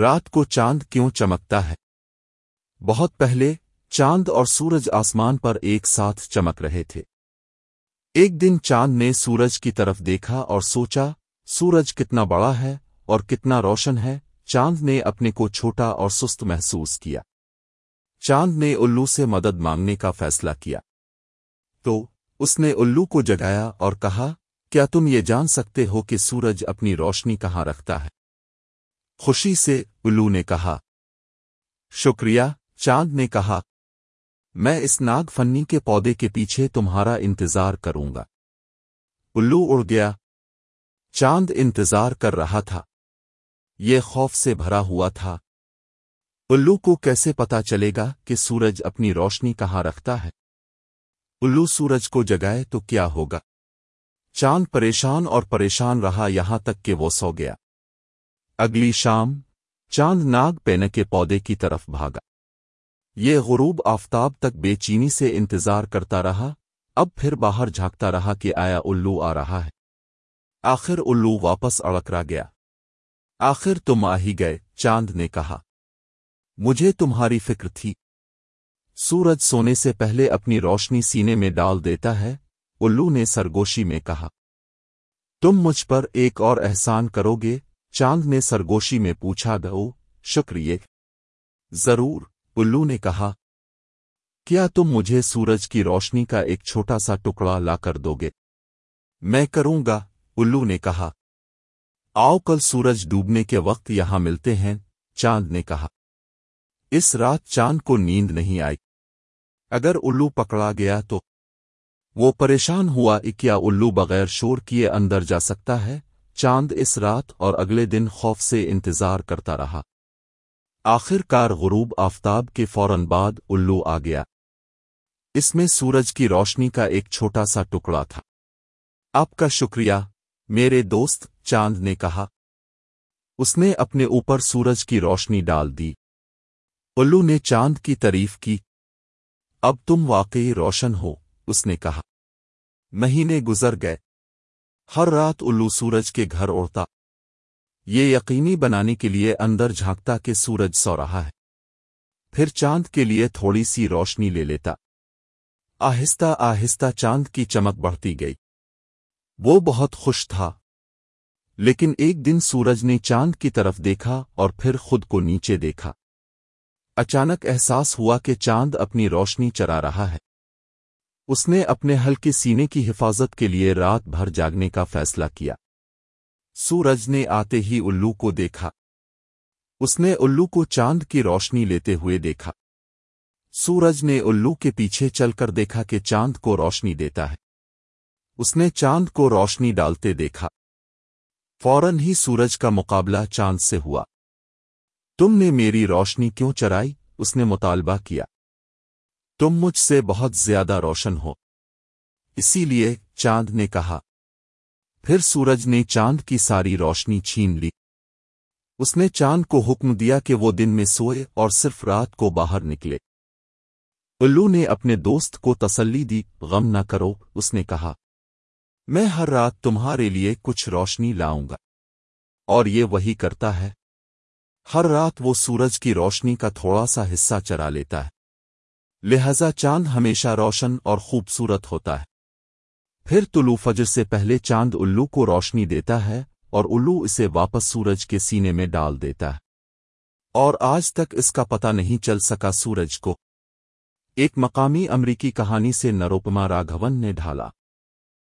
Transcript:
رات کو چاند کیوں چمکتا ہے؟ بہت پہلے چاند اور سورج آسمان پر ایک ساتھ چمک رہے تھے۔ ایک دن چاند نے سورج کی طرف دیکھا اور سوچا، سورج کتنا بڑا ہے اور کتنا روشن ہے، چاند نے اپنے کو چھوٹا اور سست محسوس کیا۔ چاند نے الو سے مدد مانگنے کا فیصلہ کیا۔ تو اس نے الو کو جگایا اور کہا، کیا تم یہ جان سکتے ہو کہ سورج اپنی روشنی کہاں رکھتا ہے؟ خوشی سے الو نے کہا۔ شکریہ، چاند نے کہا۔ میں اس ناگ فنی کے پودے کے پیچھے تمہارا انتظار کروں گا۔ الو اڑ گیا۔ چاند انتظار کر رہا تھا۔ یہ خوف سے بھرا ہوا تھا۔ الو کو کیسے پتا چلے گا کہ سورج اپنی روشنی کہاں رکھتا ہے؟ الو سورج کو جگائے تو کیا ہوگا؟ چاند پریشان اور پریشان رہا یہاں تک کہ وہ سو گیا۔ اگلی شام چاند ناگ پینے کے پودے کی طرف بھاگا۔ یہ غروب آفتاب تک بے چینی سے انتظار کرتا رہا، اب پھر باہر جھانکتا رہا کہ آیا الو آ رہا ہے۔ آخر الو واپس اڑکرا گیا۔ آخر تم آ ہی گئے، چاند نے کہا۔ مجھے تمہاری فکر تھی۔ سورج سونے سے پہلے اپنی روشنی سینے میں ڈال دیتا ہے، الو نے سرگوشی میں کہا۔ تم مجھ پر ایک اور احسان کرو گے چاند نے سرگوشی میں پوچھا گو شکریہ۔ ضرور الو نے کہا۔ کیا تم مجھے سورج کی روشنی کا ایک چھوٹا سا ٹکڑا لا کر دو گے؟ میں کروں گا الو نے کہا۔ آؤ کل سورج ڈوبنے کے وقت یہاں ملتے ہیں، چاند نے کہا۔ اس رات چاند کو نیند نہیں آئی۔ اگر الو پکڑا گیا تو وہ پریشان ہوا کیا الو بغیر شور کیے اندر جا سکتا ہے؟ چاند اس رات اور اگلے دن خوف سے انتظار کرتا رہا۔ آخر کار غروب آفتاب کے فوراً بعد الو آ گیا۔ اس میں سورج کی روشنی کا ایک چھوٹا سا ٹکڑا تھا۔ آپ کا شکریہ، میرے دوست چاند نے کہا۔ اس نے اپنے اوپر سورج کی روشنی ڈال دی۔ الو نے چاند کی تعریف کی۔ اب تم واقعی روشن ہو، اس نے کہا۔ مہینے گزر گئے۔ ہر رات الو سورج کے گھر اڑتا یہ یقینی بنانے کے لیے اندر جھانکتا کہ سورج سو رہا ہے۔ پھر چاند کے لیے تھوڑی سی روشنی لے لیتا۔ آہستہ آہستہ چاند کی چمک بڑھتی گئی۔ وہ بہت خوش تھا۔ لیکن ایک دن سورج نے چاند کی طرف دیکھا اور پھر خود کو نیچے دیکھا۔ اچانک احساس ہوا کہ چاند اپنی روشنی چرا رہا ہے۔ اس نے اپنے ہلکے سینے کی حفاظت کے لیے رات بھر جاگنے کا فیصلہ کیا۔ سورج نے آتے ہی الو کو دیکھا۔ اس نے الو کو چاند کی روشنی لیتے ہوئے دیکھا۔ سورج نے الو کے پیچھے چل کر دیکھا کہ چاند کو روشنی دیتا ہے۔ اس نے چاند کو روشنی ڈالتے دیکھا۔ فوراً ہی سورج کا مقابلہ چاند سے ہوا۔ تم نے میری روشنی کیوں چرائی؟ اس نے مطالبہ کیا۔ تم مجھ سے بہت زیادہ روشن ہو۔ اسی لیے چاند نے کہا۔ پھر سورج نے چاند کی ساری روشنی چھین لی۔ اس نے چاند کو حکم دیا کہ وہ دن میں سوئے اور صرف رات کو باہر نکلے۔ الو نے اپنے دوست کو تسلی دی، غم نہ کرو، اس نے کہا۔ میں ہر رات تمہارے لیے کچھ روشنی لاؤں گا۔ اور یہ وہی کرتا ہے۔ ہر رات وہ سورج کی روشنی کا تھوڑا سا حصہ چرا لیتا ہے۔ لہذا چاند ہمیشہ روشن اور خوبصورت ہوتا ہے۔ پھر طلوع فجر سے پہلے چاند الو کو روشنی دیتا ہے اور الو اسے واپس سورج کے سینے میں ڈال دیتا ہے۔ اور آج تک اس کا پتہ نہیں چل سکا سورج کو۔ ایک مقامی امریکی کہانی سے نروپما راگھون نے ڈھالا۔